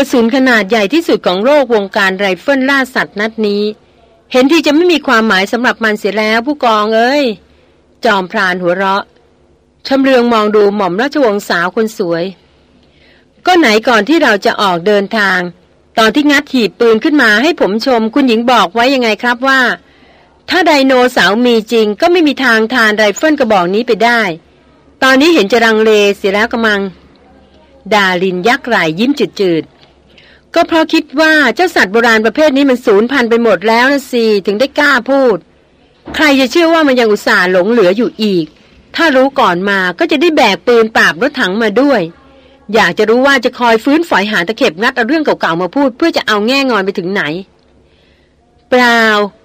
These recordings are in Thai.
ระสุนขนาดใหญ่ที่สุดของโลกวงการไรเฟิลล่าสัตว์นัดนี้ เห็นที่จะไม่มีความหมายสำหรับมันเสียแล้วผู้กองเอ้ย จอมพรานหัวเราะชำเลืองมองดูหม่อมราชวงศ์สาวคนสวย ก็ไหนก่อนที่เราจะออกเดินทาง ตอนที่งัดหีบปืนขึ้นมาให้ผมชม คุณหญิงบอกไว้ยังไงครับว่า ถ้าไดโนเสาร์มีจริง ก็ไม่มีทางทานไรเฟิลกระบอกนี้ไปได้ ตอนนี้เห็นจะรังเลเสียแล้วกระมัง ดาลินยักไหลยิ้มจืดๆ ก็เพราะคิดว่าเจ้าสัตว์โบราณประเภทนี้มันสูญพันธุ์ไปหมดแล้วนะสิถึงได้กล้าพูด ใครจะเชื่อว่ามันยังอุตส่าห์หลงเหลืออยู่อีก ถ้ารู้ก่อนมาก็จะได้แบกปืนปราบรถถังมาด้วย อยากจะรู้ว่าจะคอยฟื้นฝอยหาตะเข็บงัดเอาเรื่องเก่าๆมาพูด เพื่อจะเอาแง่งอนไปถึงไหน เปล่า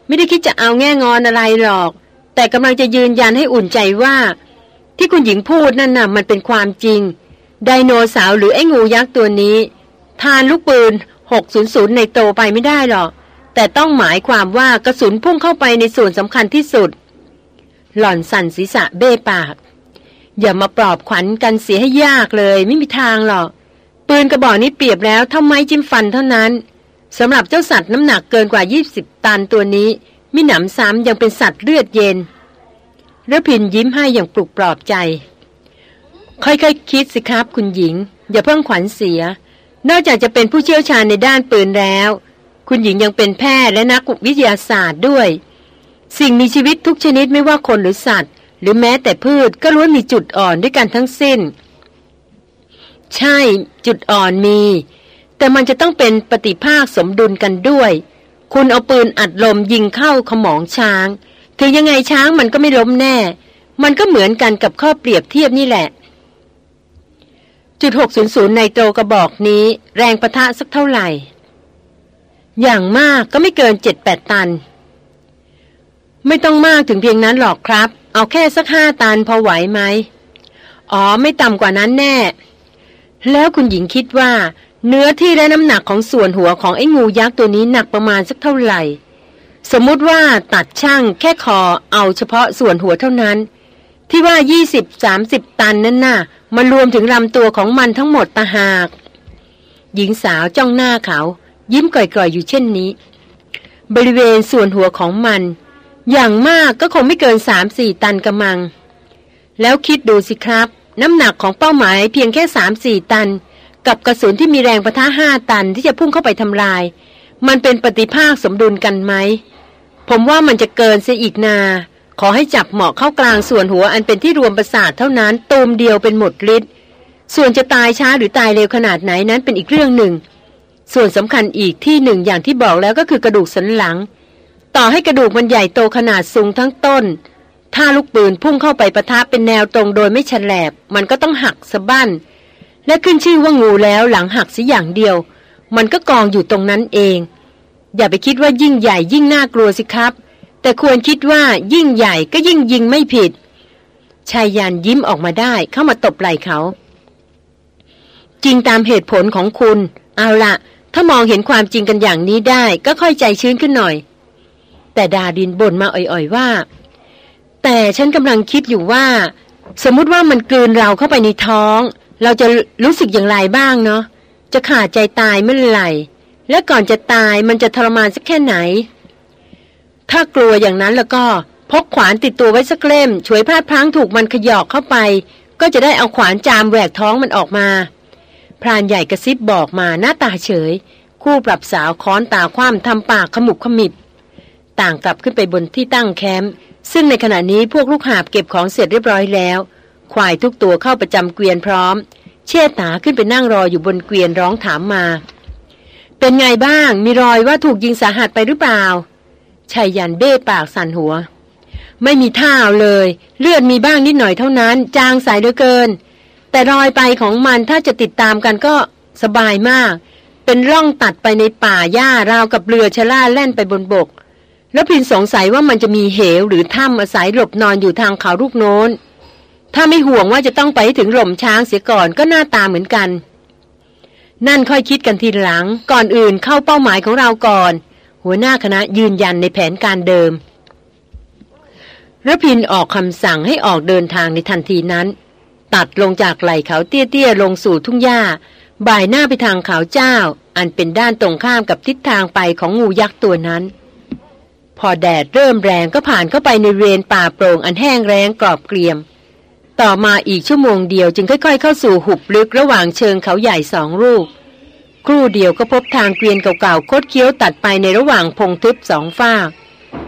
ไม่ได้คิดจะเอาแง่งอนอะไรหรอก แต่กำลังจะยืนยันให้อุ่นใจว่า ที่คุณหญิงพูดนั่นน่ะมันเป็นความจริงไดโนเสาร์หรือไอ้งูยักษ์ตัวนี้ ทานลูกปืน 600 ในโตไปไม่ได้หรอก แต่ต้องหมายความว่ากระสุนพุ่งเข้าไปในส่วนสำคัญที่สุด หล่อนสั่นศีรษะเบ้ปาก อย่ามาปลอบขวัญกันเสียให้ยากเลยไม่มีทางหรอก ปืนกระบอกนี้เปรียบแล้วเท่าไม้จิ้มฟันเท่านั้นสำหรับเจ้าสัตว์น้ำหนักเกินกว่า 20 ตันตัวนี้ มิหนำซ้ำยังเป็นสัตว์เลือดเย็นระพินยิ้มให้อย่างปลุกปลอบใจ ค่อยๆคคิดสิครับคุณหญิง อย่าเพิ่งขวัญเสีย นอกจากจะเป็นผู้เชี่ยวชาญในด้านปืนแล้ว คุณหญิงยังเป็นแพทย์และนักวิทยาศาสตร์ด้วย สิ่งมีชีวิตทุกชนิดไม่ว่าคนหรือสัตว์ หรือแม้แต่พืชก็ล้วนมีจุดอ่อนด้วยกันทั้งสิ้น ใช่จุดอ่อนมี แต่มันจะต้องเป็นปฏิภาคสมดุลกันด้วย คุณเอาปืนอัดลมยิงเข้าขมองช้าง ถึงยังไงช้างมันก็ไม่ล้มแน่ มันก็เหมือนกันกับข้อเปรียบเทียบนี่แหละ จุด600ในโตกระบอกนี้แรงประทะสักเท่าไหร่ อย่างมากก็ไม่เกิน7-8ตัน ไม่ต้องมากถึงเพียงนั้นหรอกครับ เอาแค่สักห้าตันพอไหวไหม อ๋อไม่ต่ำกว่านั้นแน่ แล้วคุณหญิงคิดว่า เนื้อที่และน้ำหนักของส่วนหัวของไอ้งูยักษ์ตัวนี้หนักประมาณสักเท่าไหร่ สมมติว่าตัดช่างแค่คอเอาเฉพาะส่วนหัวเท่านั้น ที่ว่า20-30ตันนั่นน่ะมันรวมถึงลำตัวของมันทั้งหมดตาหาก หญิงสาวจ้องหน้าเขา ยิ้มก่อยๆอยู่เช่นนี้ บริเวณส่วนหัวของมัน อย่างมากก็คงไม่เกิน3-4ตันกระมัง แล้วคิดดูสิครับ น้ำหนักของเป้าหมายเพียงแค่3-4ตัน กับกระสุนที่มีแรงประทะห้าตันที่จะพุ่งเข้าไปทำลาย มันเป็นปฏิภาคสมดุลกันไหม ผมว่ามันจะเกินเสียอีกนา ขอให้จับเหมาะเข้ากลางส่วนหัวอันเป็นที่รวมประสาทเท่านั้นตูมเดียวเป็นหมดฤทธิ์ส่วนจะตายช้าหรือตายเร็วขนาดไหนนั้นเป็นอีกเรื่องหนึ่ง ส่วนสำคัญอีกที่หนึ่งอย่างที่บอกแล้วก็คือกระดูกสันหลัง ต่อให้กระดูกมันใหญ่โตขนาดสูงทั้งต้น ถ้าลูกปืนพุ่งเข้าไปประทะเป็นแนวตรงโดยไม่ฉลบมันก็ต้องหักสะบั้น และขึ้นชื่อว่างูแล้วหลังหักสิอย่างเดียว มันก็กองอยู่ตรงนั้นเอง อย่าไปคิดว่ายิ่งใหญ่ยิ่งน่ากลัวสิครับ แต่ควรคิดว่ายิ่งใหญ่ก็ยิ่งยิงไม่ผิด ชายยันยิ้มออกมาได้เข้ามาตบไหล่เขา จริงตามเหตุผลของคุณ เอาละถ้ามองเห็นความจริงกันอย่างนี้ได้ก็ค่อยใจชื้นขึ้นหน่อย แต่ดาดินบ่นมาอ่อยๆว่า แต่ฉันกำลังคิดอยู่ว่า สมมติว่ามันกลืนเราเข้าไปในท้อง เราจะรู้สึกอย่างไรบ้างเนาะจะขาดใจตายเมื่อไหร่และก่อนจะตายมันจะทรมานสักแค่ไหน ถ้ากลัวอย่างนั้นแล้วก็พกขวานติดตัวไว้สักเล่มช่วยพลาดพลั้งถูกมันขยอกเข้าไป ก็จะได้เอาขวานจามแหวกท้องมันออกมา พรานใหญ่กระซิบบอกมาหน้าตาเฉย คู่ปรับสาวค้อนตาคว่ำทำปากขมุบขมิบ ต่างกลับขึ้นไปบนที่ตั้งแคมป์ซึ่งในขณะนี้พวกลูกหาบเก็บของเสร็จเรียบร้อยแล้ว ควายทุกตัวเข้าประจำเกวียนพร้อม เชิดตาขึ้นไปนั่งรออยู่บนเกวียนร้องถามมา เป็นไงบ้าง มีรอยว่าถูกยิงสาหัสไปหรือเปล่า ชายยันเบ้ปากสั่นหัว ไม่มีท่าเลย เลือดมีบ้างนิดหน่อยเท่านั้น จางใสเหลือเกิน แต่รอยไปของมันถ้าจะติดตามกันก็สบายมาก เป็นร่องตัดไปในป่าหญ้าราวกับเรือชะล่าแล่นไปบนบก แล้วพินสงสัยว่ามันจะมีเหวหรือถ้ำอาศัยหลบนอนอยู่ทางเขาลูกโน้น ถ้าไม่ห่วงว่าจะต้องไปถึงหล่มช้างเสียก่อนก็หน้าตาเหมือนกัน นั่นค่อยคิดกันทีหลัง ก่อนอื่นเข้าเป้าหมายของเราก่อน หัวหน้าคณะยืนยันในแผนการเดิมระพินออกคำสั่งให้ออกเดินทางในทันทีนั้น ตัดลงจากไหล่เขาเตี้ยๆลงสู่ทุ่งหญ้า บ่ายหน้าไปทางเขาเจ้า อันเป็นด้านตรงข้ามกับทิศทางไปของงูยักษ์ตัวนั้น พอแดดเริ่มแรงก็ผ่านเข้าไปในเรนป่าโปร่งอันแห้งแรงกรอบเกรียม ต่อมาอีกชั่วโมงเดียวจึงค่อย ๆ เข้าสู่หุบลึกระหว่างเชิงเขาใหญ่สองรูป ครู่เดียวก็พบทางเกวียนเก่าๆ คดเคี้ยวตัดไปในระหว่างพงทึบสองฝ้า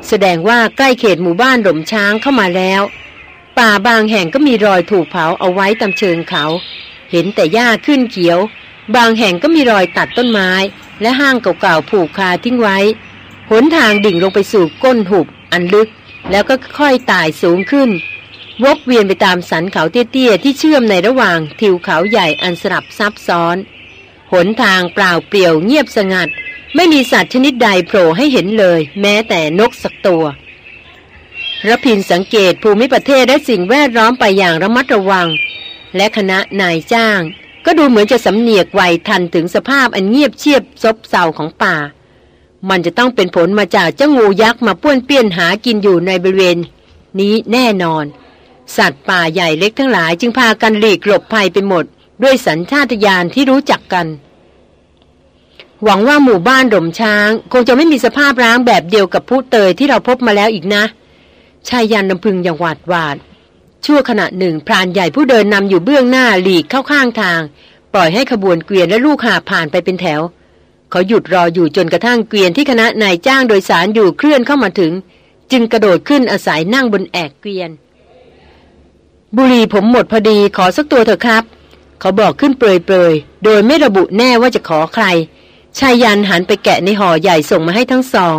แสดงว่าใกล้เขตหมู่บ้านหล่มช้างเข้ามาแล้ว ป่าบางแห่งก็มีรอยถูกเผาเอาไว้ตามเชิงเขา เห็นแต่หญ้าขึ้นเขียว บางแห่งก็มีรอยตัดต้นไม้ และห้างเก่าๆผูกคาทิ้งไว้ หนทางดิ่งลงไปสู่ก้นหุบอันลึก แล้วก็ค่อยไต่สูงขึ้น วกเวียนไปตามสันเขาเตี้ยๆที่เชื่อมในระหว่างทิวเขาใหญ่อันสลับซับซ้อน หนทางเปล่าเปลี่ยวเงียบสงัด ไม่มีสัตว์ชนิดใดโผล่ให้เห็นเลย แม้แต่นกสักตัวระพินสังเกตภูมิประเทศและสิ่งแวดล้อมไปอย่างระมัดระวัง และคณะนายจ้าง ก็ดูเหมือนจะสำเนียกไวทันถึงสภาพอันเงียบเชียบซบเซาของป่า มันจะต้องเป็นผลมาจากเจ้างูยักษ์มาป้วนเปี้ยนหากินอยู่ในบริเวณ นี้แน่นอน สัตว์ป่าใหญ่เล็กทั้งหลายจึงพากันหลีกหลบภัยไปหมด ด้วยสัญชาตญาณที่รู้จักกัน หวังว่าหมู่บ้านดมช้าง คงจะไม่มีสภาพร้างแบบเดียวกับผู้เตยที่เราพบมาแล้วอีกนะชายยันลำพึงอย่างหวาดหวาด ชั่วขณะหนึ่งพรานใหญ่ผู้เดินนำอยู่เบื้องหน้าหลีกเข้าข้างทาง ปล่อยให้ขบวนเกวียนและลูกหาผ่านไปเป็นแถว เขาหยุดรออยู่จนกระทั่งเกวียนที่คณะนายจ้างโดยสารอยู่เคลื่อนเข้ามาถึง จึงกระโดดขึ้นอาศัยนั่งบนแอกเกวียน บุรีผมหมดพอดีขอสักตัวเถอะครับ เขาบอกขึ้นเปรยๆ โดยไม่ระบุแน่ว่าจะขอใคร ชายยันหันไปแกะในห่อใหญ่ส่งมาให้ทั้งสอง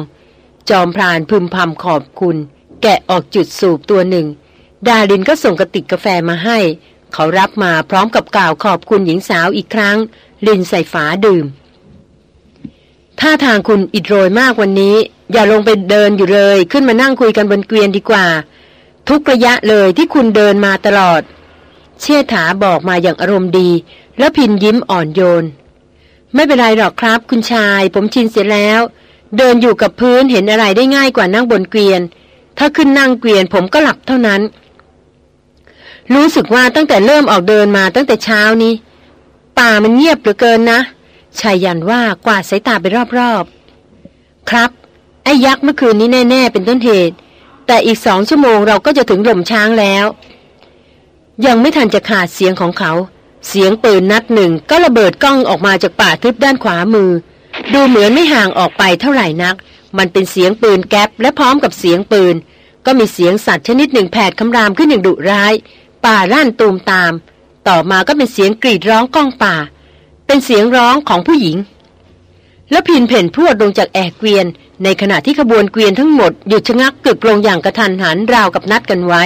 จอมพรานพึมพำขอบคุณ แกะออกจุดสูบตัวหนึ่ง ดาลินก็ส่งกระติกกาแฟมาให้ เขารับมาพร้อมกับกล่าวขอบคุณหญิงสาวอีกครั้ง ลินใส่ฝาดื่มถ้าทางคุณอิดโรยมากวันนี้ อย่าลงไปเดินอยู่เลย ขึ้นมานั่งคุยกันบนเกวียนดีกว่า ทุกระยะเลยที่คุณเดินมาตลอด เชษฐาบอกมาอย่างอารมณ์ดี แล้วพินยิ้มอ่อนโยน ไม่เป็นไรหรอกครับ คุณชาย ผมชินเสียแล้ว เดินอยู่กับพื้นเห็นอะไรได้ง่ายกว่านั่งบนเกวียน ถ้าขึ้นนั่งเกวียนผมก็หลับเท่านั้น รู้สึกว่าตั้งแต่เริ่มออกเดินมาตั้งแต่เช้านี้ ป่ามันเงียบเหลือเกินนะชายยันว่ากวาดสายตาไปรอบๆ ครับ ไอ้ยักษ์เมื่อคืนนี้แน่ ๆ เป็นต้นเหตุ แต่อีกสองชั่วโมงเราก็จะถึงหล่มช้างแล้ว ยังไม่ทันจะขาดเสียงของเขา เสียงปืนนัดหนึ่งก็ระเบิดกล้องออกมาจากป่าทึบด้านขวามือ ดูเหมือนไม่ห่างออกไปเท่าไหร่นัก มันเป็นเสียงปืนแก๊ปและพร้อมกับเสียงปืน ก็มีเสียงสัตว์ชนิดหนึ่งแผดคำรามขึ้นอย่างดุร้าย ป่าร่านตูมตาม ต่อมาก็เป็นเสียงกรีดร้องก้องป่า เป็นเสียงร้องของผู้หญิง แล้วพินเพ่นพรวดลงจากแอกเกวียน ในขณะที่ขบวนเกวียนทั้งหมดหยุดชะงักกึกลงอย่างกระทันหันราวกับนัดกันไว้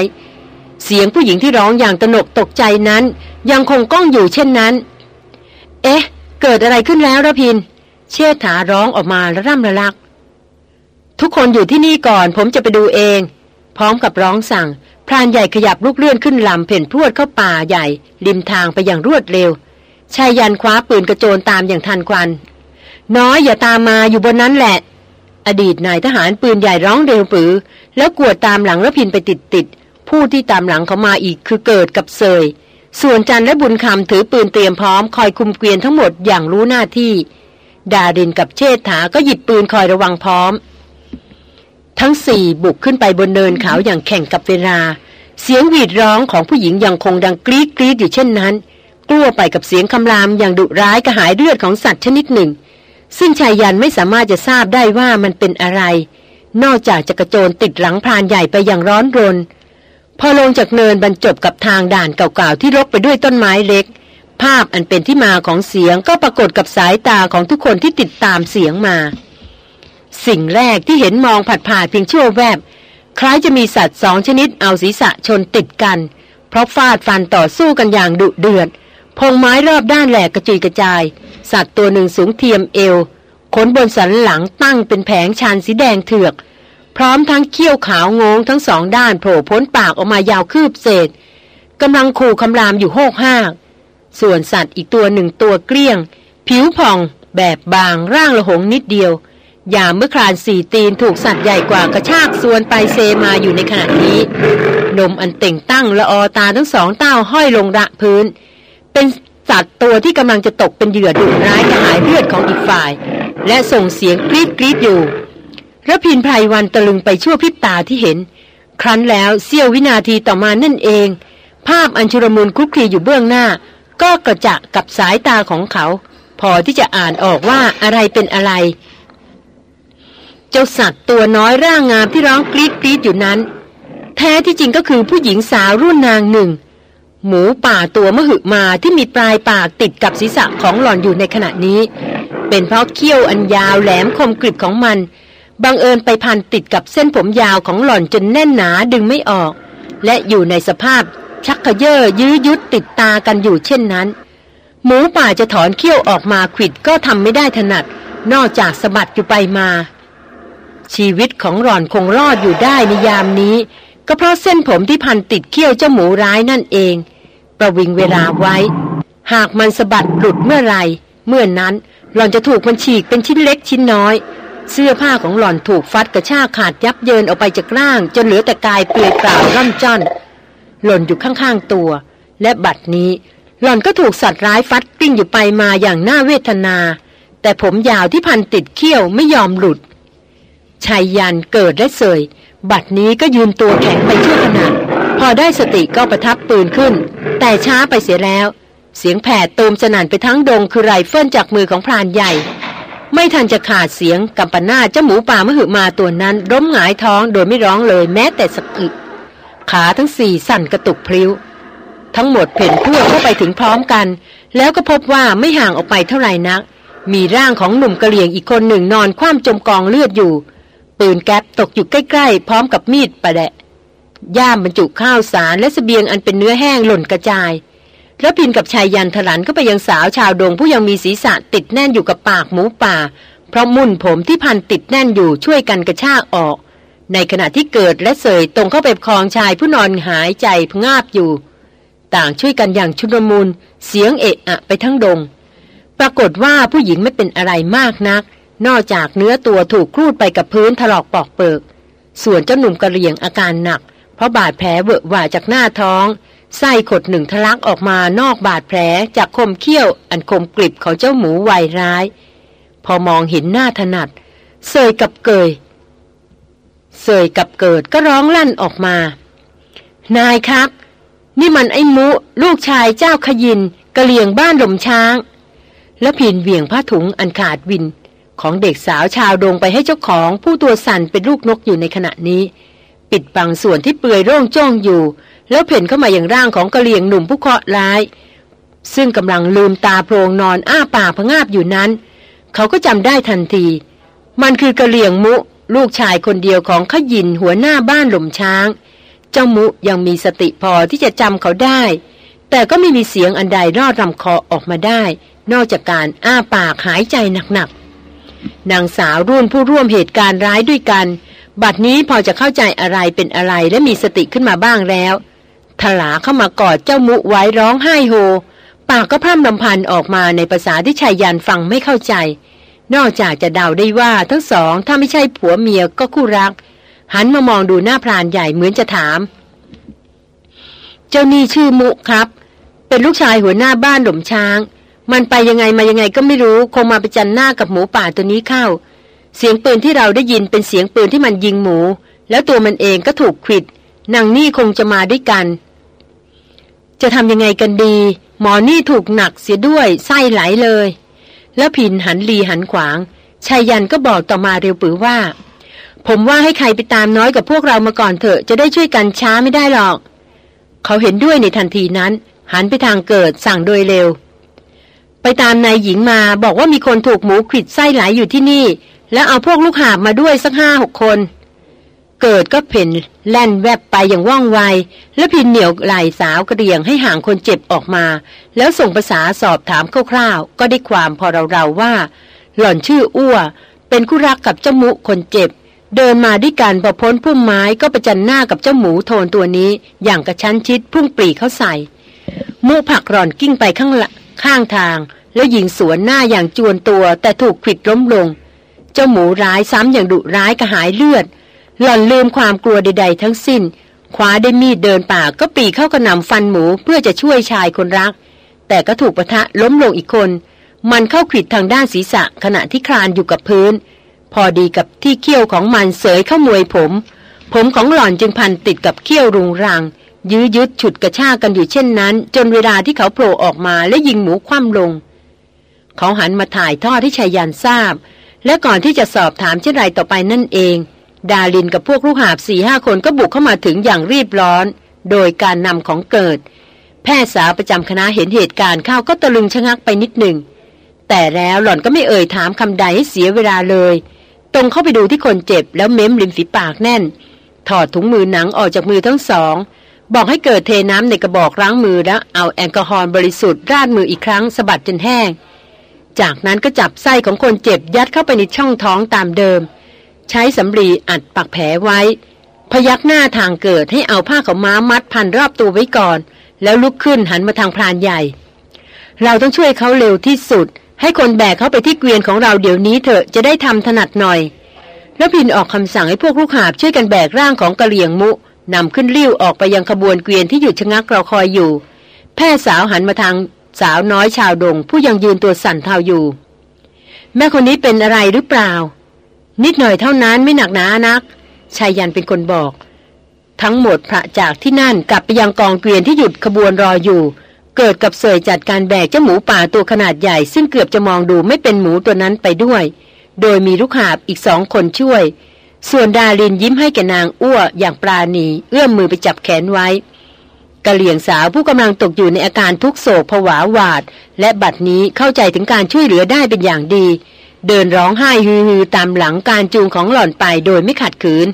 เสียงผู้หญิงที่ร้องอย่างตนกตกใจนั้น ยังคงก้องอยู่เช่นนั้น เอ๊ะ เกิดอะไรขึ้นแล้วระพิน เชษฐาร้องออกมาระร่ำระลัก ทุกคนอยู่ที่นี่ก่อนผมจะไปดูเอง พร้อมกับร้องสั่ง พรานใหญ่ขยับลูกเลื่อนขึ้นลำเพ่นพรวดเข้าป่าใหญ่ ริมทางไปอย่างรวดเร็วชายยันคว้าปืนกระโจนตามอย่างทันควัน น้อยอย่าตามมาอยู่บนนั้นแหละ อดีตนายทหารปืนใหญ่ร้องเร็วปือ แล้วกวดตามหลังระพินไปติดติด ผู้ที่ตามหลังเขามาอีกคือเกิดกับเซย ส่วนจันและบุญคำถือปืนเตรียมพร้อมคอยคุมเกวียนทั้งหมดอย่างรู้หน้าที่ ดาดินกับเชษฐาก็หยิบปืนคอยระวังพร้อม ทั้งสี่บุกขึ้นไปบนเนินเขาอย่างแข่งกับเวลา เสียงหวีดร้องของผู้หญิงยังคงดังกรีดกรีดอยู่เช่นนั้นกลัวไปกับเสียงคำรามอย่างดุร้ายกระหายเลือดของสัตว์ชนิดหนึ่ง ซึ่งชายยันไม่สามารถจะทราบได้ว่ามันเป็นอะไร นอกจากจะกระโจนติดหลังพรานใหญ่ไปอย่างร้อนรน พอลงจากเนินบรรจบกับทางด่านเก่าๆที่รกไปด้วยต้นไม้เล็ก ภาพอันเป็นที่มาของเสียงก็ปรากฏกับสายตาของทุกคนที่ติดตามเสียงมา สิ่งแรกที่เห็นมองผัดผ่านเพียงชั่วแวบ คล้ายจะมีสัตว์สองชนิดเอาศีรษะชนติดกัน เพราะฟาดฟันต่อสู้กันอย่างดุเดือดพงไม้รอบด้านแหลกกระจุยกระจาย สัตว์ตัวหนึ่งสูงเทียมเอวขนบนสันหลังตั้งเป็นแผงชานสีแดงเถือก พร้อมทั้งเขี้ยวขาวงงทั้งสองด้านโผล่พ้นปากออกมายาวคืบเศษกำลังขู่คำรามอยู่โหกห้าส่วนสัตว์อีกตัวหนึ่งตัวเกลี้ยง ผิวผ่อง แบบบางร่างละหงนิดเดียว ยามเมื่อคลานสี่ตีนถูกสัตว์ใหญ่กว่ากระชากส่วนไปเซมาอยู่ในขณะนี้ นมอันเต่งตั้งละออตาทั้งสองเต้าห้อยลงระพื้น เป็นสัตว์ตัวที่กำลังจะตกเป็นเหยื่อดุร้ายกระหายเลือดของอีกฝ่าย และส่งเสียงกรีดกรีดอยู่ ระพินไพรวันตะลึงไปชั่วพริบตาที่เห็น ครั้นแล้วเสี้ยววินาทีต่อมานั่นเอง ภาพอัญชุรมูลคลุกคลีอยู่เบื้องหน้า ก็กระจะกับสายตาของเขา พอที่จะอ่านออกว่าอะไรเป็นอะไร เจ้าสัตว์ตัวน้อยร่างงามที่ร้องกรีดกรีดอยู่นั้น แท้ที่จริงก็คือผู้หญิงสาวรุ่นนางหนึ่ง หมูป่าตัวมหึมาที่มีปลายปากติดกับศีรษะของหล่อนอยู่ในขณะนี้ เป็นเพราะเขี้ยวอันยาวแหลมคมกริบของมัน บังเอิญไปพันติดกับเส้นผมยาวของหล่อนจนแน่นหนาดึงไม่ออก และอยู่ในสภาพชักขยเยอยื้อยุดติดตากันอยู่เช่นนั้น หมูป่าจะถอนเขี้ยวออกมาขิดก็ทำไม่ได้ถนัด นอกจากสะบัดอยู่ไปมา ชีวิตของหล่อนคงรอดอยู่ได้ในยามนี้ ก็เพราะเส้นผมที่พันติดเขี้ยวเจ้าหมูร้ายนั่นเอง ประวิงเวลาไว้ หากมันสะบัดหลุดเมื่อไรเมื่อนนั้นหล่อนจะถูกมันฉีกเป็นชิ้นเล็กชิ้นน้อย เสื้อผ้าของหล่อนถูกฟัดกระชากขาดยับเยินออกไปจากร่าง จนเหลือแต่กายเปลือยเปล่าร่ำจ้อน หล่นอยู่ข้างๆตัว และบัดนี้ หล่อนก็ถูกสัตว์ร้ายฟัดกลิ้งอยู่ไปมาอย่างน่าเวทนา แต่ผมยาวที่พันติดเขี้ยวไม่ยอมหลุดไชยยันต์เกิดและเชษฐา บัดนี้ก็ยืนตัวแข็งไปชั่วขณะพอได้สติก็ประทับปืนขึ้น แต่ช้าไปเสียแล้ว เสียงแผดตูมสนั่นไปทั้งดงคือไรเฟิลจากมือของพรานใหญ่ ไม่ทันจะขาดเสียงกัมปนาทเจ้าหมูป่ามหึมาตัวนั้นล้มหงายท้องโดยไม่ร้องเลยแม้แต่สักอึขาทั้งสี่สั่นกระตุกพลิ้ว ทั้งหมดเพ่นทั่วเข้าไปถึงพร้อมกัน แล้วก็พบว่าไม่ห่างออกไปเท่าไหร่นัก มีร่างของหนุ่มกะเหลี่ยงอีกคนหนึ่งนอนคว่ำจมกองเลือดอยู่ ปืนแก๊ปตกอยู่ใกล้ๆ พร้อมกับมีดประแดะย่ามบรรจุข้าวสารและสเสบียงอันเป็นเนื้อแห้งหล่นกระจาย แล้วพินกับชายยันถลันก็ไปยังสาวชาวดงผู้ยังมีศีรษะติดแน่นอยู่กับปากหมูป่า เพราะมุ่นผมที่พันติดแน่นอยู่ช่วยกันกระชากออก ในขณะที่เกิดและเสยตรงเข้าไปคลองชายผู้นอนหายใจพงาบอยู่ ต่างช่วยกันอย่างชุนมุนเสียงเอะอะไปทั้งดง ปรากฏว่าผู้หญิงไม่เป็นอะไรมากนัก นอกจากเนื้อตัวถูกครูดไปกับพื้นถลอกปอกเปิก ส่วนเจ้าหนุ่มกระเรียงอาการหนัก เพราะบาดแผลเวอะหวาจากหน้าท้อง ไส้ขดหนึ่งทะลักออกมานอกบาดแผลจากคมเขี้ยวอันคมกริบของเจ้าหมูวัยร้าย พอมองเห็นหน้าถนัด เสยกับเกย เสยกับเกิดก็ร้องลั่นออกมา นายครับ นี่มันไอ้มุ ลูกชายเจ้าขยินกะเลียงบ้านหลมช้าง แล้วผินเวียงผ้าถุงอันขาดวิน ของเด็กสาวชาวดงไปให้เจ้าของผู้ตัวสั่นเป็นลูกนกอยู่ในขณะนี้ ปิดบังส่วนที่เปื่อยโร่งจ้องอยู่ แล้วเพ่นเข้ามาอย่างร่างของกะเหลี่ยงหนุ่มผู้เคราะห์ร้าย ซึ่งกำลังลืมตาโพรงนอนอ้าปากพงาบอยู่นั้น เขาก็จำได้ทันที มันคือกะเหลี่ยงมุ ลูกชายคนเดียวของขยินหัวหน้าบ้านหล่มช้าง เจ้ามุยังมีสติพอที่จะจำเขาได้ แต่ก็ไม่มีเสียงอันใดรอดลำคอออกมาได้ นอกจากการอ้าปากหายใจหนักๆนางสาวรุ่นผู้ร่วมเหตุการณ์ร้ายด้วยกัน บัดนี้พอจะเข้าใจอะไรเป็นอะไรและมีสติขึ้นมาบ้างแล้ว ถลาเข้ามากอดเจ้ามุไว้ร้องไห้โฮ ปากก็พร่ำลำพันออกมาในภาษาที่ชายยันฟังไม่เข้าใจ นอกจากจะเดาได้ว่าทั้งสองถ้าไม่ใช่ผัวเมียก็คู่รัก หันมามองดูหน้าพรานใหญ่เหมือนจะถาม เจ้านี่ชื่อมุครับ เป็นลูกชายหัวหน้าบ้านหล่มช้าง มันไปยังไงมายังไงก็ไม่รู้คงมาไปจันหน้ากับหมูป่าตัวนี้เข้า เสียงปืนที่เราได้ยินเป็นเสียงปืนที่มันยิงหมู แล้วตัวมันเองก็ถูกขิดนางนี่คงจะมาด้วยกัน จะทำยังไงกันดี หมอนี่ถูกหนักเสียด้วยไส้ไหลเลย แล้วผินหันลีหันขวางชายยันก็บอกต่อมาเร็วปือว่า ผมว่าให้ใครไปตามน้อยกับพวกเรามาก่อนเถอะจะได้ช่วยกันช้าไม่ได้หรอก เขาเห็นด้วยในทันทีนั้น หันไปทางเกิดสั่งโดยเร็ว ไปตามนายหญิงมาบอกว่ามีคนถูกหมูขิดไส้ไหลอยู่ที่นี่ แล้วเอาพวกลูกหาบมาด้วยสักห้าหกคน เกิดก็เพ่นแล่นแวบไปอย่างว่องไว แล้วพินเหนียวไหลสาวกระเดียงให้ห่างคนเจ็บออกมา แล้วส่งภาษาสอบถามคร่าวๆ ก็ได้ความพอเราๆว่า หล่อนชื่ออ้ว เป็นคู่รักกับเจ้ามุคนเจ็บ เดินมาด้วยกันพอพ้นพุ่มไม้ก็ประจันหน้ากับเจ้าหมูโทนตัวนี้ อย่างกระชั้นชิดพุ่งปรีเข้าใส่มูผักหล่อนกิ้งไปข้างข้างทาง แล้วยิงสวนหน้าอย่างจวนตัวแต่ถูกขิดล้มลง เจ้าหมูร้ายซ้ำอย่างดุร้ายกระหายเลือด หล่อนลืมความกลัวใด ๆ ทั้งสิ้นคว้าได้มีดเดินป่าก็ปีเข้ากระหน่ำฟันหมูเพื่อจะช่วยชายคนรัก แต่ก็ถูกปะทะล้มลงอีกคน มันเข้าขิดทางด้านศีรษะขณะที่คลานอยู่กับพื้น พอดีกับที่เขี้ยวของมันเสยเข้ามวยผม ผมของหล่อนจึงพันติดกับเขี้ยวรุงรัง ยื้อยึดฉุดกระชากกันอยู่เช่นนั้น จนเวลาที่เขาโผล่ออกมาและยิงหมูคว่ำลง เขาหันมาถ่ายทอดที่ชายันทราบ และก่อนที่จะสอบถามเช่นไรต่อไปนั่นเอง ดาลินกับพวกลูกหาบสี่ห้าคนก็บุกเข้ามาถึงอย่างรีบร้อน โดยการนำของเกิด แพทย์สาวประจำคณะเห็นเหตุการณ์เข้าก็ตะลึงชะงักไปนิดหนึ่ง แต่แล้วหล่อนก็ไม่เอ่ยถามคำใดให้เสียเวลาเลย ตรงเข้าไปดูที่คนเจ็บแล้วเม้มริมฝีปากแน่น ถอดถุงมือหนังออกจากมือทั้งสอง บอกให้เกิดเทน้ำในกระบอกล้างมือแล้วเอาแอลกอฮอล์บริสุทธิ์ราดมืออีกครั้งสะบัดจนแห้ง จากนั้นก็จับไส้ของคนเจ็บยัดเข้าไปในช่องท้องตามเดิม ใช้สำลีอัดปักแผลไว้ พยักหน้าทางเกิดให้เอาผ้าขาวม้ามัดพันรอบตัวไว้ก่อน แล้วลุกขึ้นหันมาทางพรานใหญ่ เราต้องช่วยเขาเร็วที่สุด ให้คนแบกเขาไปที่เกวียนของเราเดี๋ยวนี้เถอะจะได้ทำถนัดหน่อย แล้วพินออกคำสั่งให้พวกลูกหาบช่วยกันแบกร่างของกะเหลี่ยงมุนำขึ้นริ้วออกไปยังขบวนเกวียนที่หยุดชะงักรอคอยอยู่ แพทย์สาวหันมาทางสาวน้อยชาวดง ผู้ยังยืนตัวสั่นเทาอยู่ แม่คนนี้เป็นอะไรหรือเปล่า นิดหน่อยเท่านั้นไม่หนักหนานักชายยันเป็นคนบอก ทั้งหมดพระจากที่นั่นกลับไปยังกองเกวียนที่หยุดขบวนรออยู่ เกิดกับเสยจัดการแบกเจ้าหมูป่าตัวขนาดใหญ่ ซึ่งเกือบจะมองดูไม่เป็นหมูตัวนั้นไปด้วย โดยมีลูกหาบอีกสองคนช่วย ส่วนดารินยิ้มให้แกนางอ้วอย่างปราณีเอื้อมมือไปจับแขนไว้กะเหลี่ยงสาวผู้กำลังตกอยู่ในอาการทุกโศกผวาหวาด และบัดนี้เข้าใจถึงการช่วยเหลือได้เป็นอย่างดี เดินร้องไห้ฮือๆตามหลังการจูงของหล่อนไปโดยไม่ขัดขืน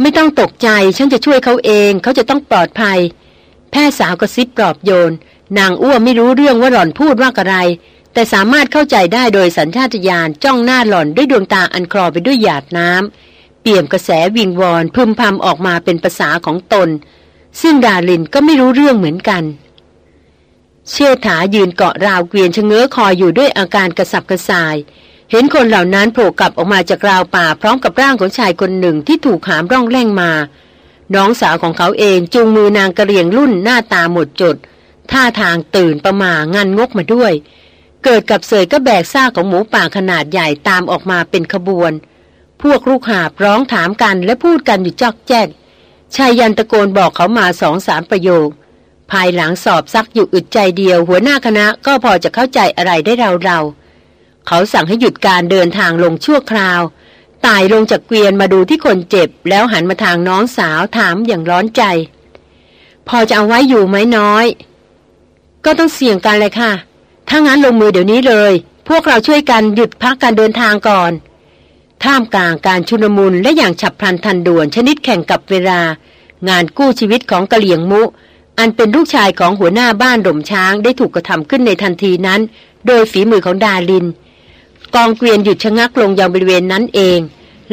ไม่ต้องตกใจฉันจะช่วยเขาเองเขาจะต้องปลอดภัย แพทย์สาวกระซิบปลอบโยน นางอ้วไม่รู้เรื่องว่าหล่อนพูดว่าอะไร แต่สามารถเข้าใจได้โดยสัญชาตญาณจ้องหน้าหล่อนด้วยดวงตาอันคลอไปด้วยหยาดน้ำเปี่ยมกระแสวิงวอนพึมพำออกมาเป็นภาษาของตน ซึ่งดาลินก็ไม่รู้เรื่องเหมือนกัน เชี่ยถายืนเกาะราวเกวียนชะเง้อคอยอยู่ด้วยอาการกระสับกระส่าย เห็นคนเหล่านั้นโผล่กลับออกมาจากราวป่าพร้อมกับร่างของชายคนหนึ่งที่ถูกหามร่องแร่งมา น้องสาวของเขาเองจูงมือนางกระเรียงรุ่นหน้าตาหมดจด ท่าทางตื่นประมางันงกมาด้วย เกิดกับเสยก็แบกซากของหมูป่าขนาดใหญ่ตามออกมาเป็นขบวน พวกลูกหาบร้องถามกันและพูดกันอยู่จอกแจ๊กชายยันตะโกนบอกเขามาสองสามประโยค ภายหลังสอบซักอยู่อึดใจเดียว หัวหน้าคณะก็พอจะเข้าใจอะไรได้เราเราๆเขาสั่งให้หยุดการเดินทางลงชั่วคราว ตายลงจากเกวียนมาดูที่คนเจ็บ แล้วหันมาทางน้องสาวถามอย่างร้อนใจ พอจะเอาไว้อยู่ไหมน้อย ก็ต้องเสี่ยงกันเลยค่ะ ถ้างั้นลงมือเดี๋ยวนี้เลย พวกเราช่วยกันหยุดพักการเดินทางก่อน ท่ามกลางการชุนมุนและอย่างฉับพลันทันด่วนชนิดแข่งกับเวลางานกู้ชีวิตของกะเหลียงมุ อันเป็นลูกชายของหัวหน้าบ้านดมช้างได้ถูกกระทำขึ้นในทันทีนั้น โดยฝีมือของดาลิน กองเกวียนหยุดชะงักลงยังบริเวณนั้นเอง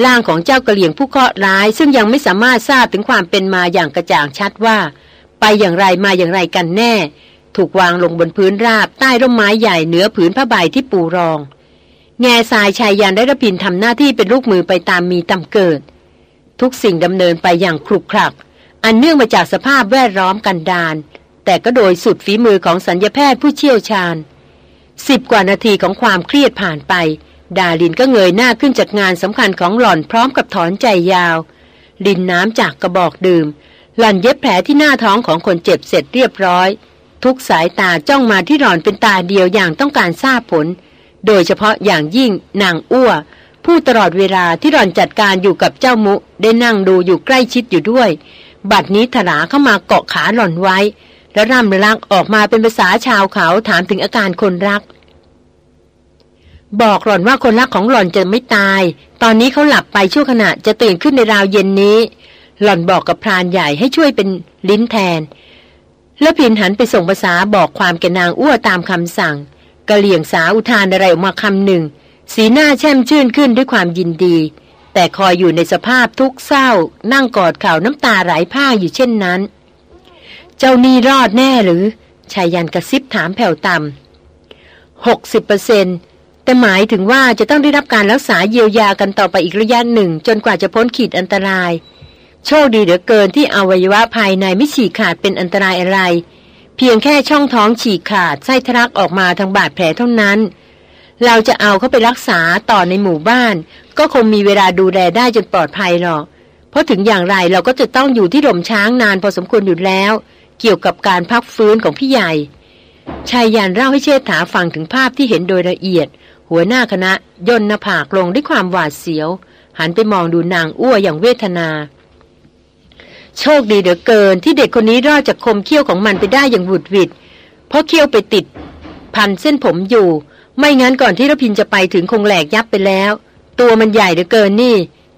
ร่างของเจ้ากระเหลี่ยงผู้เคราะห์ร้าย ซึ่งยังไม่สามารถทราบถึงความเป็นมาอย่างกระจ่างชัดว่า ไปอย่างไรมาอย่างไรกันแน่ ถูกวางลงบนพื้นราบใต้ร่มไม้ใหญ่เหนือผืนผ้าใบที่ปูรอง แง่ทรายชายยันได้ระพินทำหน้าที่เป็นลูกมือไปตามมีตามเกิด ทุกสิ่งดำเนินไปอย่างคลุกคลัก อันเนื่องมาจากสภาพแวดล้อมกันดานแต่ก็โดยสุดฝีมือของสัญญาแพทย์ผู้เชี่ยวชาญสิบกว่านาทีของความเครียดผ่านไป ดาลินก็เงยหน้าขึ้นจากงานสำคัญของหล่อนพร้อมกับถอนใจยาว ลินน้ำจากกระบอกดื่ม หล่อนเย็บแผลที่หน้าท้องของคนเจ็บเสร็จเรียบร้อย ทุกสายตาจ้องมาที่หล่อนเป็นตาเดียวอย่างต้องการทราบผล โดยเฉพาะอย่างยิ่งนางอ้วผู้ตลอดเวลาที่หล่อนจัดการอยู่กับเจ้ามุ ได้นั่งดูอยู่ใกล้ชิดอยู่ด้วย บัดนี้ถลาเข้ามาเกาะขาหล่อนไว้ แล้วร่ำรักออกมาเป็นภาษาชาวเขาถามถึงอาการคนรัก บอกหล่อนว่าคนรักของหล่อนจะไม่ตาย ตอนนี้เขาหลับไปชั่วขณะจะตื่นขึ้นในราวเย็นนี้ หล่อนบอกกับพรานใหญ่ให้ช่วยเป็นลิ้นแทน แล้วพินหันไปส่งภาษาบอกความแกนางอ้วตามคำสั่งกะเหลี่ยงสาอุทานอะไรออกมาคำหนึ่ง สีหน้าแช่มชื่นขึ้นด้วยความยินดี แต่คอยอยู่ในสภาพทุกข์เศร้า นั่งกอดเข่าน้ำตาไหลผ้าอยู่เช่นนั้น เจ้านี่รอดแน่หรือชายยันกระซิบถามแผ่วต่ำหกสิบเปอร์เซ็นต์แต่หมายถึงว่าจะต้องได้รับการรักษาเยียวยากันต่อไปอีกระยะหนึ่ง จนกว่าจะพ้นขีดอันตราย โชคดีเหลือเกินที่อวัยวะภายในไม่ฉีกขาดเป็นอันตรายอะไร เพียงแค่ช่องท้องฉีกขาดไส้ทะลักออกมาทางบาดแผลเท่านั้น เราจะเอาเขาไปรักษาต่อในหมู่บ้าน ก็คงมีเวลาดูแลได้จนปลอดภัยหรอก เพราะถึงอย่างไรเราก็จะต้องอยู่ที่หล่มช้างนานพอสมควรอยู่แล้ว เกี่ยวกับการพักฟื้นของพี่ใหญ่ ชายยันเล่าให้เชษฐาฟังถึงภาพที่เห็นโดยละเอียด หัวหน้าคณะย่นหน้าผากลงด้วยความหวาดเสียว หันไปมองดูนางอ้วอย่างเวทนา โชคดีเหลือเกินที่เด็กคนนี้รอดจากคมเขี้ยวของมันไปได้อย่างบุดหวิด เพราะเขี้ยวไปติดพันเส้นผมอยู่ ไม่งั้นก่อนที่รพินจะไปถึงคงแหลกยับไปแล้ว ตัวมันใหญ่เหลือเกินนี่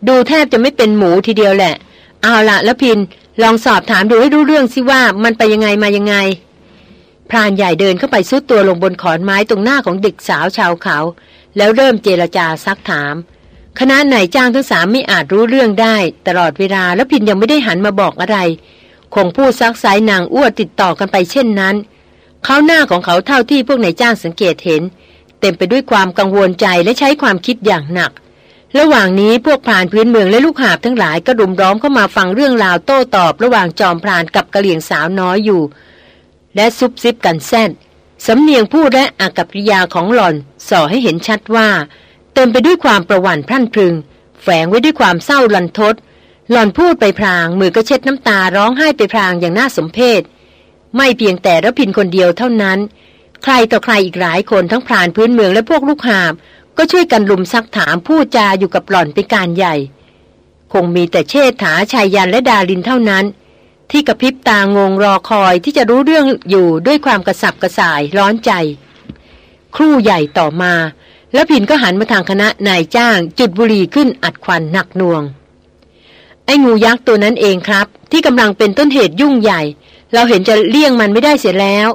ดูแทบจะไม่เป็นหมูทีเดียวแหละ เอาละแล้วพินลองสอบถามดูให้รู้เรื่องสิว่ามันไปยังไงมายังไง พรานใหญ่เดินเข้าไปซุดตัวลงบนขอนไม้ตรงหน้าของเด็กสาวชาวเขา แล้วเริ่มเจรจาซักถาม คณะไหนจ้างทั้งสามไม่อาจรู้เรื่องได้ ตลอดเวลาแล้วพินยังไม่ได้หันมาบอกอะไร คงพูดซักไซนางอ้วติดต่อกันไปเช่นนั้น เขาหน้าของเขาเท่าที่พวกนายจ้างสังเกตเห็น เต็มไปด้วยความกังวลใจและใช้ความคิดอย่างหนัก ระหว่างนี้พวกพรานพื้นเมืองและลูกหาบทั้งหลายก็รุมร้อมเข้ามาฟังเรื่องราวโต้ตอบ ระหว่างจอมพรานกับกะเหลี่ยงสาวน้อยอยู่ และซุบซิบกันแซดสำเนียงพูดและอากับกิริยาของหล่อนส่อให้เห็นชัดว่า เต็มไปด้วยความประวัติพรั่นพรึง แฝงไว้ด้วยความเศร้าลันทด หล่อนพูดไปพรางมือก็เช็ดน้ำตาร้องไห้ไปพรางอย่างน่าสมเพชไม่เพียงแต่ระพินคนเดียวเท่านั้น ใครต่อใครอีกหลายคนทั้งพรานพื้นเมืองและพวกลูกหาบ ก็ช่วยกันลุมซักถามพูดจาอยู่กับหล่อนเป็นการใหญ่ คงมีแต่เชษฐาชายยันและดาลินเท่านั้น ที่กระพริบตางงรอคอยที่จะรู้เรื่องอยู่ด้วยความกระสับกระส่ายร้อนใจ ครู่ใหญ่ต่อมา แล้วผินก็หันมาทางคณะนายจ้างจุดบุหรี่ขึ้นอัดควันหนักหน่วง ไอ้งูยักษ์ตัวนั้นเองครับ ที่กำลังเป็นต้นเหตุยุ่งใหญ่ เราเห็นจะเลี่ยงมันไม่ได้เสียแล้ว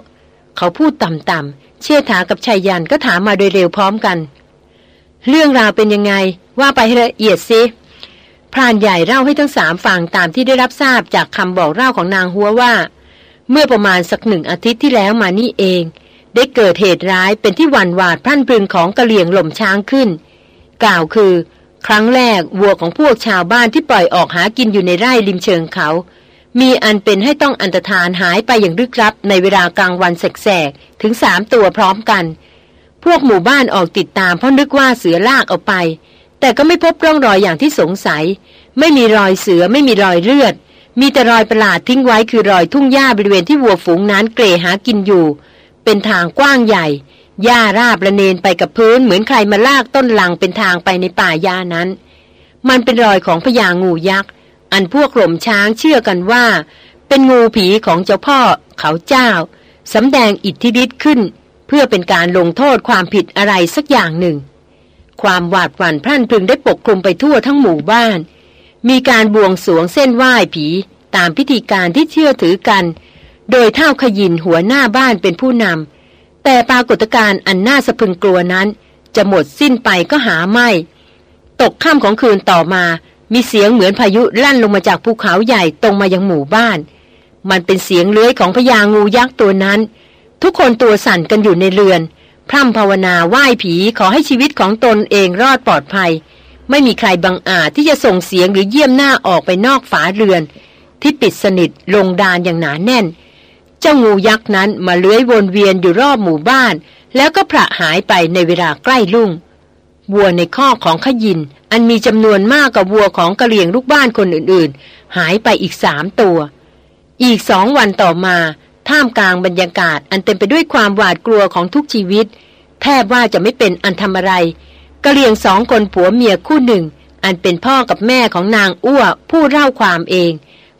เขาพูดต่ำๆเชี่ยถากับชายยันก็ถามมาโดยเร็วพร้อมกัน เรื่องราวเป็นยังไงว่าไปละเอียดซิพรานใหญ่เล่าให้ทั้งสามฟังตามที่ได้รับทราบจากคำบอกเล่าของนางหัวว่า เมื่อประมาณสักหนึ่งอาทิตย์ที่แล้วมานี่เอง ได้เกิดเหตุร้ายเป็นที่หวั่นหวาดพรั่นพรึงของกระเหลี่ยงหล่มช้างขึ้น กล่าวคือ ครั้งแรกวัวของพวกชาวบ้านที่ปล่อยออกหากินอยู่ในไร่ริมเชิงเขา มีอันเป็นให้ต้องอันตรธานหายไปอย่างลึกลับในเวลากลางวันแสกๆถึงสามตัวพร้อมกัน พวกหมู่บ้านออกติดตามเพราะนึกว่าเสือลากเอาไป แต่ก็ไม่พบร่องรอยอย่างที่สงสัย ไม่มีรอยเสือไม่มีรอยเลือด มีแต่รอยประหลาดทิ้งไว้คือรอยทุ่งหญ้าบริเวณที่วัวฝูงนั้นเกรหากินอยู่ เป็นทางกว้างใหญ่หญ้าราบระเนนไปกับพื้นเหมือนใครมาลากต้นลังเป็นทางไปในป่าหญ้านั้น มันเป็นรอยของพญางูยักษ์ อันพวกหล่มช้างเชื่อกันว่า เป็นงูผีของเจ้าพ่อเขาเจ้าสำแดงอิทธิฤทธิ์ขึ้น เพื่อเป็นการลงโทษความผิดอะไรสักอย่างหนึ่ง ความหวาดหวั่นพรั่นพรึงได้ปกคลุมไปทั่วทั้งหมู่บ้าน มีการบวงสรวงเส้นไหว้ผีตามพิธีการที่เชื่อถือกัน โดยเท่าขยินหัวหน้าบ้านเป็นผู้นำแต่ปรากฏการณ์อันน่าสะพึงกลัวนั้น จะหมดสิ้นไปก็หาไม่ ตกค่ำของคืนต่อมา มีเสียงเหมือนพายุลั่นลงมาจากภูเขาใหญ่ตรงมายังหมู่บ้าน มันเป็นเสียงเลื้อยของพญางูยักษ์ตัวนั้น ทุกคนตัวสั่นกันอยู่ในเรือน พร่ำภาวนาไหว้ผีขอให้ชีวิตของตนเองรอดปลอดภัย ไม่มีใครบังอาจที่จะส่งเสียงหรือเยี่ยมหน้าออกไปนอกฝาเรือน ที่ปิดสนิทลงดานอย่างหนาแน่น เจ้างูยักษ์นั้นมาเลื้อยวนเวียนอยู่รอบหมู่บ้าน แล้วก็พระหายไปในเวลาใกล้ลุ่ง วัวในข้อของขยิน อันมีจำนวนมากกว่าวัวของกะเหลี่ยงลูกบ้านคนอื่นๆ หายไปอีกสามตัว อีกสองวันต่อมา ท่ามกลางบรรยากาศอันเต็มไปด้วยความหวาดกลัวของทุกชีวิต แทบว่าจะไม่เป็นอันทำอะไรกะเลียงสองคนผัวเมียคู่หนึ่ง อันเป็นพ่อกับแม่ของนางอ้วผู้เล่าความเอง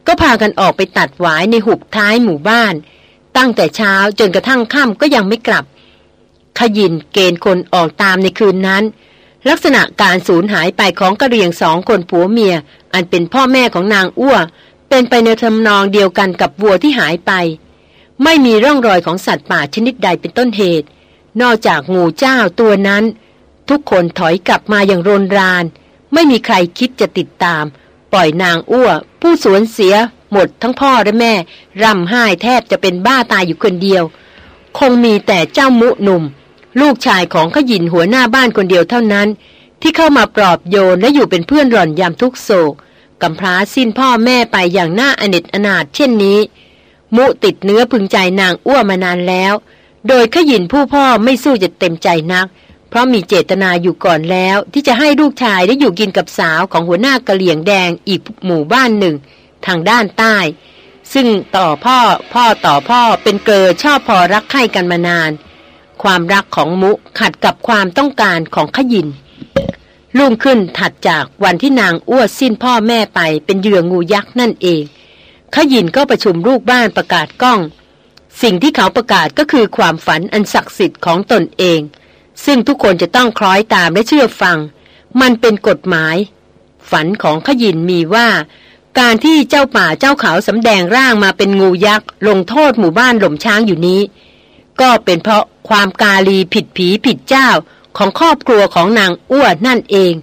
ก็พากันออกไปตัดหวายในหุบท้ายหมู่บ้าน ตั้งแต่เช้าจนกระทั่งค่ำก็ยังไม่กลับขยินเกณฑ์คนออกตามในคืนนั้น ลักษณะการสูญหายไปของกระเรียงสองคนผัวเมีย อันเป็นพ่อแม่ของนางอ้ว เป็นไปในทำนองเดียวกันกับวัวที่หายไป ไม่มีร่องรอยของสัตว์ป่าชนิดใดเป็นต้นเหตุ นอกจากงูเจ้าตัวนั้น ทุกคนถอยกลับมาอย่างรนราน ไม่มีใครคิดจะติดตาม ปล่อยนางอ้ว ผู้สวนเสีย หมดทั้งพ่อและแม่ร่ำไห้แทบจะเป็นบ้าตายอยู่คนเดียว คงมีแต่เจ้ามุหนุ่ม ลูกชายของขยินหัวหน้าบ้านคนเดียวเท่านั้น ที่เข้ามาปลอบโยนและอยู่เป็นเพื่อนหล่อนยามทุกโศกกำพร้าสิ้นพ่อแม่ไปอย่างน่าอเนจอนาถเช่นนี้ มุติดเนื้อพึงใจนางอ้วมานานแล้ว โดยขยินผู้พ่อไม่สู้จะเต็มใจนัก เพราะมีเจตนาอยู่ก่อนแล้ว ที่จะให้ลูกชายได้อยู่กินกับสาวของหัวหน้ากะเหลี่ยงแดงอีกหมู่บ้านหนึ่ง ทางด้านใต้ ซึ่งต่อพ่อพ่อต่อพ่อเป็นเกลอชอบพอรักใคร่กันมานาน ความรักของมุขัดกับความต้องการของขยินลุ่งขึ้นถัดจากวันที่นางอ้วสิ้นพ่อแม่ไปเป็นเหยื่องูยักษ์นั่นเอง ขยินก็ประชุมลูกบ้านประกาศกล้อง สิ่งที่เขาประกาศก็คือความฝันอันศักดิ์สิทธิ์ของตนเอง ซึ่งทุกคนจะต้องคล้อยตามและเชื่อฟัง มันเป็นกฎหมาย ฝันของขยินมีว่า การที่เจ้าป่าเจ้าเขาสำแดงร่างมาเป็นงูยักษ์ลงโทษหมู่บ้านหล่มช้างอยู่นี้ ก็เป็นเพราะความกาลีผิดผีผิดเจ้าของครอบครัวของนางอ้วนนั่นเอง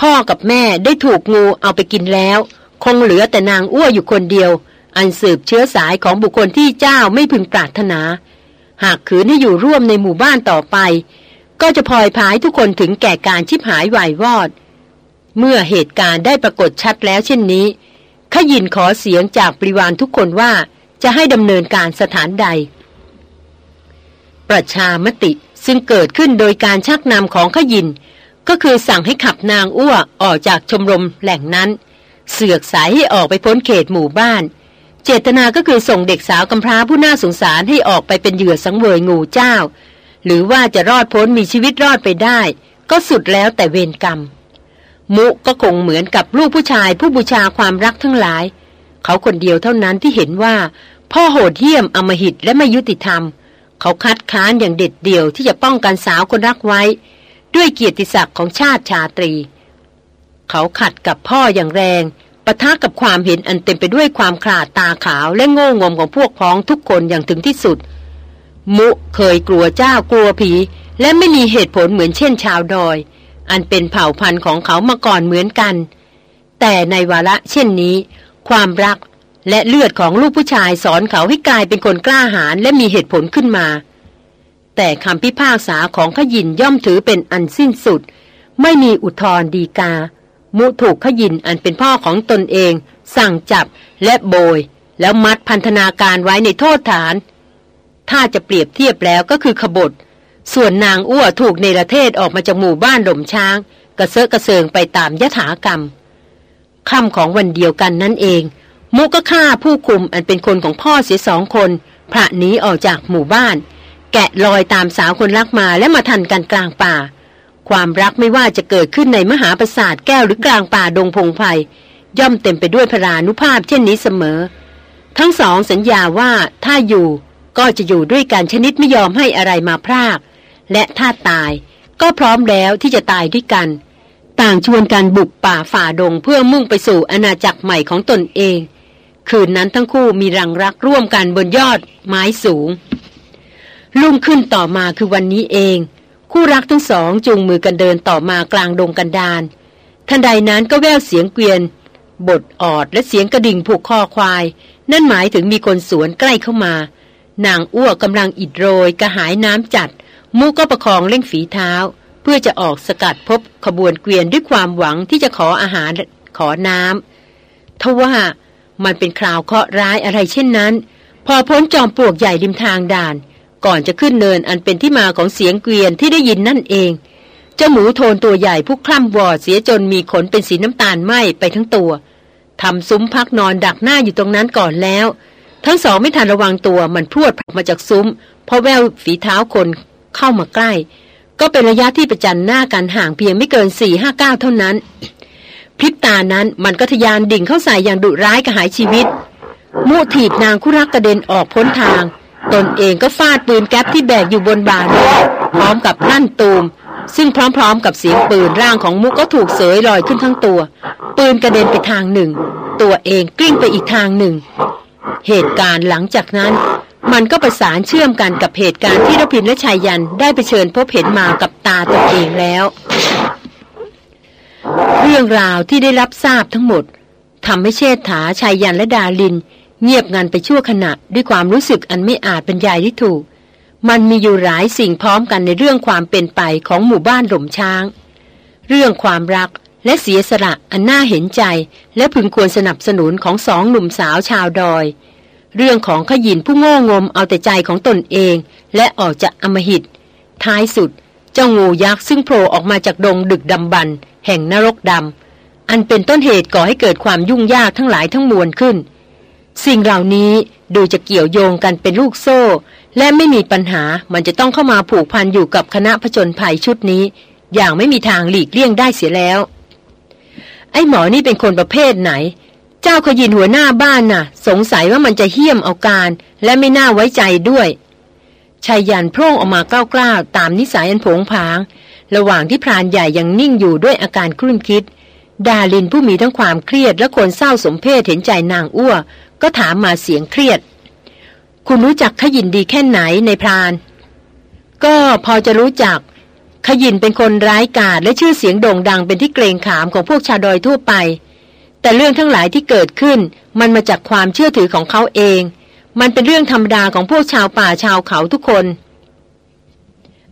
พ่อกับแม่ได้ถูกงูเอาไปกินแล้ว คงเหลือแต่นางอ้วอยู่คนเดียว อันสืบเชื้อสายของบุคคลที่เจ้าไม่พึงปรารถนา หากขืนให้อยู่ร่วมในหมู่บ้านต่อไป ก็จะพลอยพายทุกคนถึงแก่การชิบหายวายวอด เมื่อเหตุการณ์ได้ปรากฏชัดแล้วเช่นนี้ขยินขอเสียงจากบริวารทุกคนว่าจะให้ดำเนินการสถานใด ประชามติซึ่งเกิดขึ้นโดยการชักนำของขยิน ก็คือสั่งให้ขับนางอ้วออกจากชมรมแหล่งนั้น เสือกสายให้ออกไปพ้นเขตหมู่บ้าน เจตนาก็คือส่งเด็กสาวกำพร้าผู้น่าสงสารให้ออกไปเป็นเหยื่อสังเวยงูเจ้า หรือว่าจะรอดพ้นมีชีวิตรอดไปได้ ก็สุดแล้วแต่เวรกรรม มุก็คงเหมือนกับลูกผู้ชายผู้บูชาความรักทั้งหลาย เขาคนเดียวเท่านั้นที่เห็นว่า พ่อโหดเหี้ยมอมหิตและไม่ยุติธรรมเขาคัดค้านอย่างเด็ดเดี่ยวที่จะป้องกันสาวคนรักไว้ ด้วยเกียรติศักดิ์ของชาติชาตรี เขาขัดกับพ่ออย่างแรงปะทะกับความเห็นอันเต็มไปด้วยความขาดตาขาวและโง่งมของพวกพ้องทุกคนอย่างถึงที่สุด มุเคยกลัวเจ้ากลัวผี และไม่มีเหตุผลเหมือนเช่นชาวดอย อันเป็นเผ่าพันธุ์ของเขามาก่อนเหมือนกัน แต่ในวาระเช่นนี้ ความรัก และเลือดของลูกผู้ชายสอนเขาให้กลายเป็นคนกล้าหาญและมีเหตุผลขึ้นมา แต่คำพิพากษาของขยินย่อมถือเป็นอันสิ้นสุด ไม่มีอุทธรดีกา มุถูกขยินอันเป็นพ่อของตนเอง สั่งจับและโบย แล้วมัดพันธนาการไว้ในโทษฐาน ถ้าจะเปรียบเทียบแล้วก็คือขบฏส่วนนางอ้วถูกในประเทศออกมาจากหมู่บ้านหล่มช้าง กระเซาะกระเซิงไปตามยถากรรมค่ำของวันเดียวกันนั่นเอง มุกก็ฆ่าผู้คุมอันเป็นคนของพ่อเสียสองคนพระหนีออกจากหมู่บ้าน แกะลอยตามสาวคนรักมาและมาทันกันกลางป่า ความรักไม่ว่าจะเกิดขึ้นในมหาปราสาทแก้วหรือกลางป่าดงพงไพย่อมเต็มไปด้วยพรานุภาพเช่นนี้เสมอ ทั้งสองสัญญาว่าถ้าอยู่ก็จะอยู่ด้วยกันชนิดไม่ยอมให้อะไรมาพราก และถ้าตายก็พร้อมแล้วที่จะตายด้วยกัน ต่างชวนกันบุกป่าฝ่าดงเพื่อมุ่งไปสู่อาณาจักรใหม่ของตนเอง คืนนั้นทั้งคู่มีรังรักร่วมกันบนยอดไม้สูง ลุ่งขึ้นต่อมาคือวันนี้เอง คู่รักทั้งสองจูงมือกันเดินต่อมากลางดงกันดานทันใดนั้นก็แววเสียงเกวียน บทออดและเสียงกระดิ่งผูกคอควาย นั่นหมายถึงมีคนสวนใกล้เข้ามา นางอ้วกกำลังอิดโรยกระหายน้ำจัด มูก็ประคองเล่งฝีเท้า เพื่อจะออกสกัดพบขบวนเกวียนด้วยความหวังที่จะขออาหารขอน้ำทว่า มันเป็นคราวเคราะห์ร้ายอะไรเช่นนั้น พอพ้นจอมปลวกใหญ่ริมทางด่าน ก่อนจะขึ้นเนินอันเป็นที่มาของเสียงเกวียนที่ได้ยินนั่นเอง เจ้าหมูโทนตัวใหญ่ผู้คล่ำวอดเสียจนมีขนเป็นสีน้ำตาลไหมไปทั้งตัวทำซุ้มพักนอนดักหน้าอยู่ตรงนั้นก่อนแล้ว ทั้งสองไม่ทันระวังตัวมันพรวดมาจากซุ้มเพราะแววฝีเท้าคนเข้ามาใกล้ ก็เป็นระยะที่ประจันหน้ากันห่างเพียงไม่เกินสี่ห้าเก้าเท่านั้น พริบตานั้นมันก็ทยานดิ่งเข้าใส่อย่างดุร้ายกระหายชีวิต มู่ถีบนางคู่รักกระเด็นออกพ้นทาง ตนเองก็ฟาดปืนแก๊ปที่แบกอยู่บนบ่าด้วยพร้อมกับลั่นตูม ซึ่งพร้อมๆ กับเสียงปืนร่างของมุกก็ถูกเสยลอยขึ้นทั้งตัว ปืนกระเด็นไปทางหนึ่ง ตัวเองกลิ้งไปอีกทางหนึ่ง เหตุการณ์หลังจากนั้น มันก็ประสานเชื่อมกันกับเหตุการณ์ที่รพินและชายยันได้ไปเชิญพบเห็นมากับตาตนเองแล้ว เรื่องราวที่ได้รับทราบทั้งหมดทำให้เชษฐาชายยันและดาลิน เงียบงันไปชั่วขณะด้วยความรู้สึกอันไม่อาจบรรยายที่ถูก มันมีอยู่หลายสิ่งพร้อมกันในเรื่องความเป็นไปของหมู่บ้านหล่มช้าง เรื่องความรักและเสียสละอันน่าเห็นใจ และพึงควรสนับสนุนของสองหนุ่มสาวชาวดอย เรื่องของขยินผู้โง่งมเอาแต่ใจของตนเอง และออกจากอมหิต ท้ายสุด เจ้างูยักษ์ซึ่งโผล่ออกมาจากดงดึกดำบรรแห่งนรกดำอันเป็นต้นเหตุก่อให้เกิดความยุ่งยากทั้งหลายทั้งมวลขึ้น สิ่งเหล่านี้ดูจะเกี่ยวโยงกันเป็นลูกโซ่ และไม่มีปัญหามันจะต้องเข้ามาผูกพันอยู่กับคณะผจญภัยชุดนี้ อย่างไม่มีทางหลีกเลี่ยงได้เสียแล้ว ไอ้หมอนี่เป็นคนประเภทไหน เจ้าขยินหัวหน้าบ้านน่ะ สงสัยว่ามันจะเหี้ยมเอาการ และไม่น่าไว้ใจด้วย ชายยันโพร่งออกมากล้าวๆตามนิสัยอันผงผาง ระหว่างที่พรานใหญ่ยังนิ่งอยู่ด้วยอาการคลุ่นคิด ดาลินผู้มีทั้งความเครียดและคนเศร้าสมเพศเห็นใจนางอ้วก็ถามมาเสียงเครียด คุณรู้จักขยินดีแค่ไหนในพราน ก็พอจะรู้จัก ขยินเป็นคนร้ายกาจและชื่อเสียงโด่งดังเป็นที่เกรงขามของพวกชาวดอยทั่วไป แต่เรื่องทั้งหลายที่เกิดขึ้น มันมาจากความเชื่อถือของเขาเอง มันเป็นเรื่องธรรมดาของพวกชาวป่าชาวเขาทุกคน